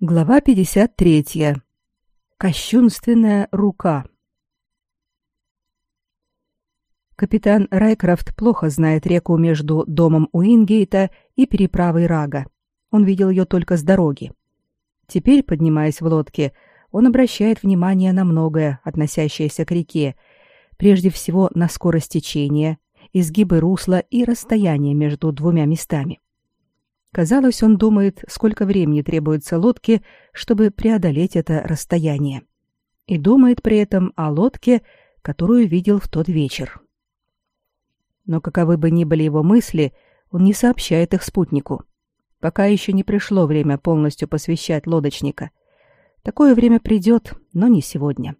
Глава 53. Кощунственная рука. Капитан Райкрафт плохо знает реку между домом Уингейта и переправой Рага. Он видел ее только с дороги. Теперь, поднимаясь в лодке, он обращает внимание на многое, относящееся к реке, прежде всего на скорость течения, изгибы русла и расстояние между двумя местами. Казалось, он думает, сколько времени требуется лодке, чтобы преодолеть это расстояние. И думает при этом о лодке, которую видел в тот вечер. Но каковы бы ни были его мысли, он не сообщает их спутнику. Пока еще не пришло время полностью посвящать лодочника. Такое время придет, но не сегодня.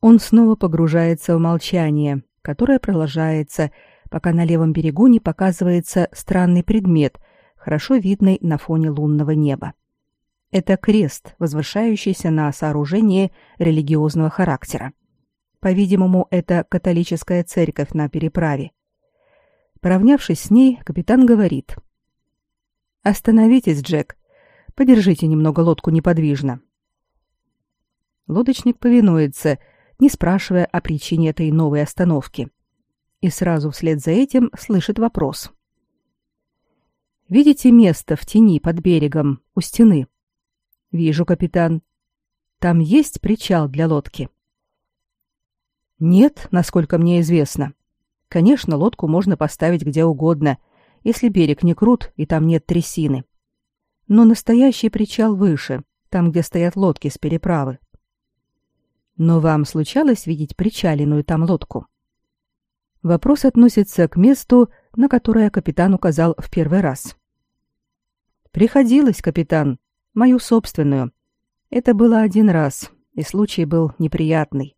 Он снова погружается в молчание, которое продолжается, пока на левом берегу не показывается странный предмет, хорошо видный на фоне лунного неба. Это крест, возвышающийся на сооружении религиозного характера. По-видимому, это католическая церковь на переправе. Поравнявшись с ней, капитан говорит. «Остановитесь, Джек. Подержите немного лодку неподвижно». Лодочник повинуется, не спрашивая о причине этой новой остановки и сразу вслед за этим слышит вопрос. «Видите место в тени под берегом, у стены?» «Вижу, капитан. Там есть причал для лодки?» «Нет, насколько мне известно. Конечно, лодку можно поставить где угодно, если берег не крут и там нет трясины. Но настоящий причал выше, там, где стоят лодки с переправы. Но вам случалось видеть причаленную там лодку?» Вопрос относится к месту, на которое капитан указал в первый раз. Приходилось, капитан, мою собственную. Это было один раз, и случай был неприятный.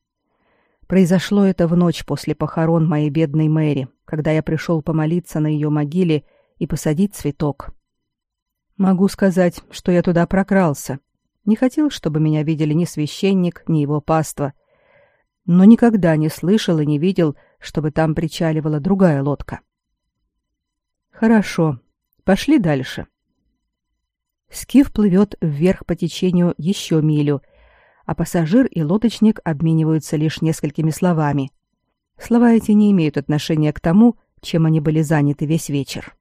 Произошло это в ночь после похорон моей бедной Мэри, когда я пришел помолиться на ее могиле и посадить цветок. Могу сказать, что я туда прокрался. Не хотел, чтобы меня видели ни священник, ни его паства. Но никогда не слышал и не видел, чтобы там причаливала другая лодка. Хорошо, пошли дальше. Скиф плывет вверх по течению еще милю, а пассажир и лодочник обмениваются лишь несколькими словами. Слова эти не имеют отношения к тому, чем они были заняты весь вечер.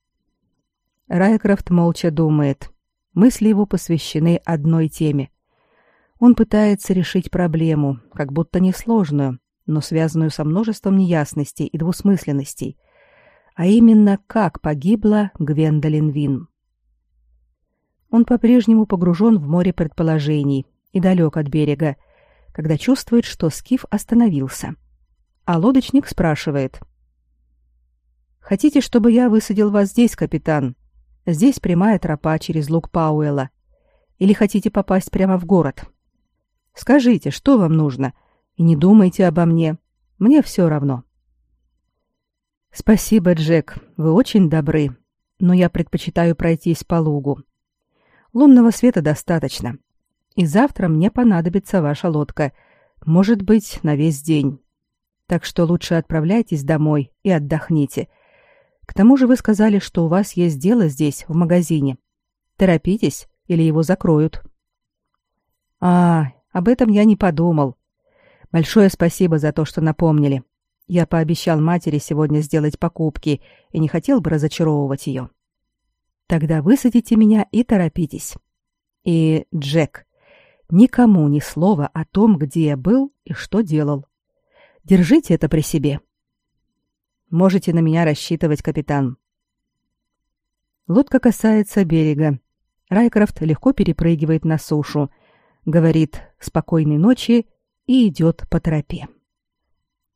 Райкрафт молча думает. Мысли его посвящены одной теме. Он пытается решить проблему, как будто несложную, но связанную со множеством неясностей и двусмысленностей, а именно как погибла Гвендолин Вин. Он по-прежнему погружен в море предположений и далек от берега, когда чувствует, что скиф остановился. А лодочник спрашивает. «Хотите, чтобы я высадил вас здесь, капитан? Здесь прямая тропа через луг Пауэлла. Или хотите попасть прямо в город? Скажите, что вам нужно?» — и не думайте обо мне. Мне все равно. Спасибо, Джек. Вы очень добры. Но я предпочитаю пройтись по лугу. Лунного света достаточно. И завтра мне понадобится ваша лодка. Может быть, на весь день. Так что лучше отправляйтесь домой и отдохните. К тому же вы сказали, что у вас есть дело здесь, в магазине. Торопитесь, или его закроют. А, об этом я не подумал. Большое спасибо за то, что напомнили. Я пообещал матери сегодня сделать покупки и не хотел бы разочаровывать ее. Тогда высадите меня и торопитесь. И, Джек, никому ни слова о том, где я был и что делал. Держите это при себе. Можете на меня рассчитывать, капитан. Лодка касается берега. Райкрафт легко перепрыгивает на сушу, говорит «спокойной ночи» и идет по тропе.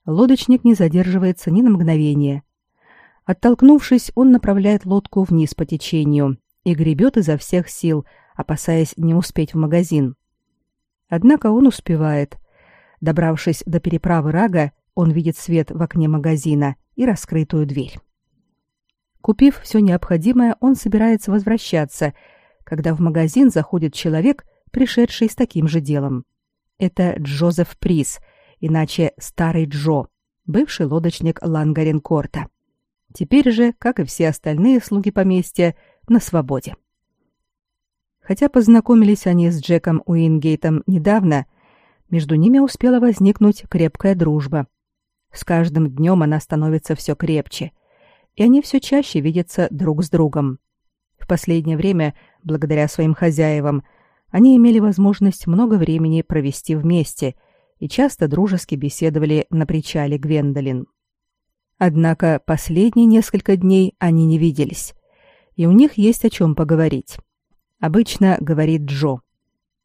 Лодочник не задерживается ни на мгновение. Оттолкнувшись, он направляет лодку вниз по течению и гребет изо всех сил, опасаясь не успеть в магазин. Однако он успевает. Добравшись до переправы Рага, он видит свет в окне магазина и раскрытую дверь. Купив все необходимое, он собирается возвращаться, когда в магазин заходит человек, пришедший с таким же делом. Это Джозеф Прис, иначе Старый Джо, бывший лодочник Лангаренкорта. Теперь же, как и все остальные слуги поместья, на свободе. Хотя познакомились они с Джеком Уингейтом недавно, между ними успела возникнуть крепкая дружба. С каждым днем она становится все крепче, и они все чаще видятся друг с другом. В последнее время, благодаря своим хозяевам, они имели возможность много времени провести вместе и часто дружески беседовали на причале Гвендолин. Однако последние несколько дней они не виделись, и у них есть о чем поговорить. Обычно говорит Джо.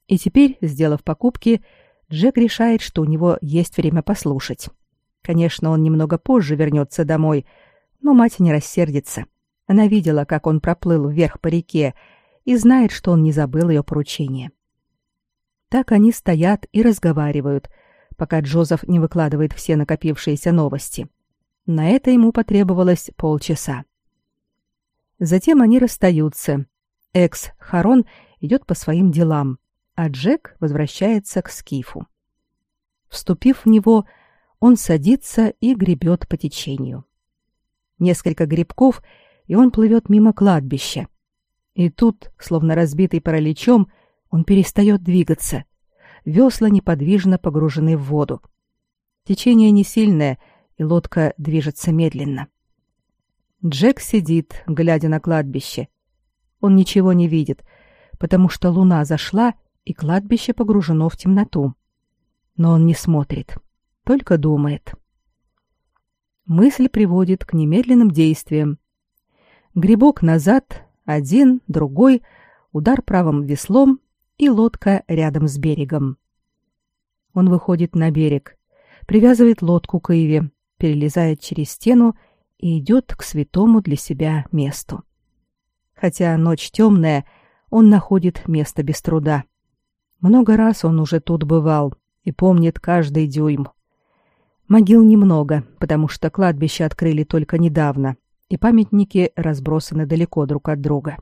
И теперь, сделав покупки, Джек решает, что у него есть время послушать. Конечно, он немного позже вернется домой, но мать не рассердится. Она видела, как он проплыл вверх по реке, и знает, что он не забыл ее поручение. Так они стоят и разговаривают, пока Джозеф не выкладывает все накопившиеся новости. На это ему потребовалось полчаса. Затем они расстаются. Экс Харон идет по своим делам, а Джек возвращается к Скифу. Вступив в него, он садится и гребет по течению. Несколько грибков, и он плывет мимо кладбища. И тут, словно разбитый параличом, он перестает двигаться. Весла неподвижно погружены в воду. Течение не сильное — и лодка движется медленно. Джек сидит, глядя на кладбище. Он ничего не видит, потому что луна зашла, и кладбище погружено в темноту. Но он не смотрит, только думает. Мысль приводит к немедленным действиям. Грибок назад, один, другой, удар правым веслом, и лодка рядом с берегом. Он выходит на берег, привязывает лодку к Иве, перелезает через стену и идет к святому для себя месту. Хотя ночь темная, он находит место без труда. Много раз он уже тут бывал и помнит каждый дюйм. Могил немного, потому что кладбище открыли только недавно, и памятники разбросаны далеко друг от друга.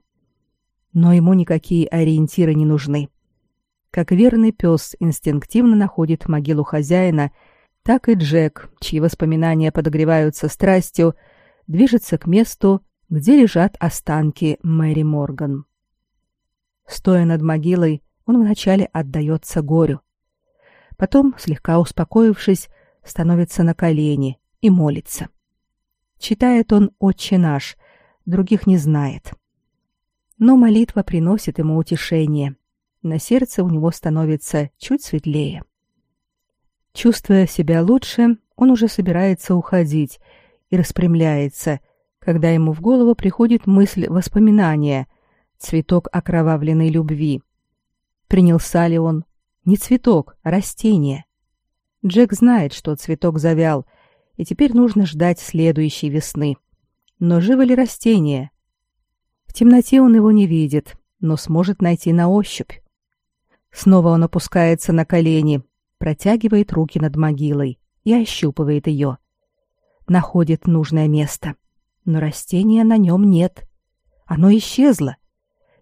Но ему никакие ориентиры не нужны. Как верный пес инстинктивно находит могилу хозяина — так и Джек, чьи воспоминания подогреваются страстью, движется к месту, где лежат останки Мэри Морган. Стоя над могилой, он вначале отдается горю. Потом, слегка успокоившись, становится на колени и молится. Читает он «Отче наш», других не знает. Но молитва приносит ему утешение. На сердце у него становится чуть светлее. Чувствуя себя лучше, он уже собирается уходить и распрямляется, когда ему в голову приходит мысль воспоминания, цветок окровавленной любви. Принялся ли он? Не цветок, а растение. Джек знает, что цветок завял, и теперь нужно ждать следующей весны. Но живо ли растение? В темноте он его не видит, но сможет найти на ощупь. Снова он опускается на колени, протягивает руки над могилой и ощупывает ее. Находит нужное место, но растения на нем нет. Оно исчезло.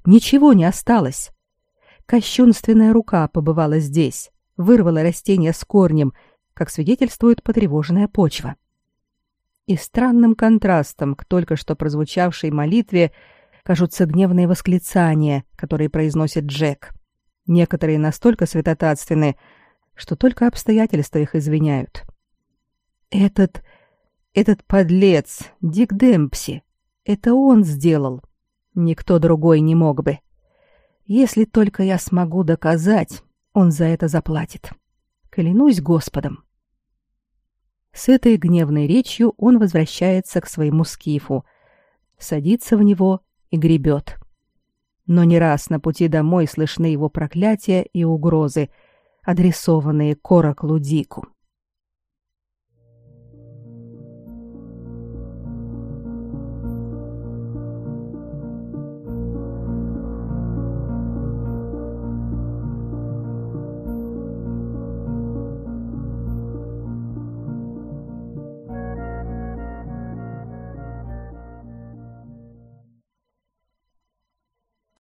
Ничего не осталось. Кощунственная рука побывала здесь, вырвала растение с корнем, как свидетельствует потревоженная почва. И странным контрастом к только что прозвучавшей молитве кажутся гневные восклицания, которые произносит Джек. Некоторые настолько святотатственны, что только обстоятельства их извиняют. Этот... этот подлец, Дик Демпси, это он сделал. Никто другой не мог бы. Если только я смогу доказать, он за это заплатит. Клянусь Господом. С этой гневной речью он возвращается к своему скифу, садится в него и гребет. Но не раз на пути домой слышны его проклятия и угрозы — адресованные Кораклу Дику.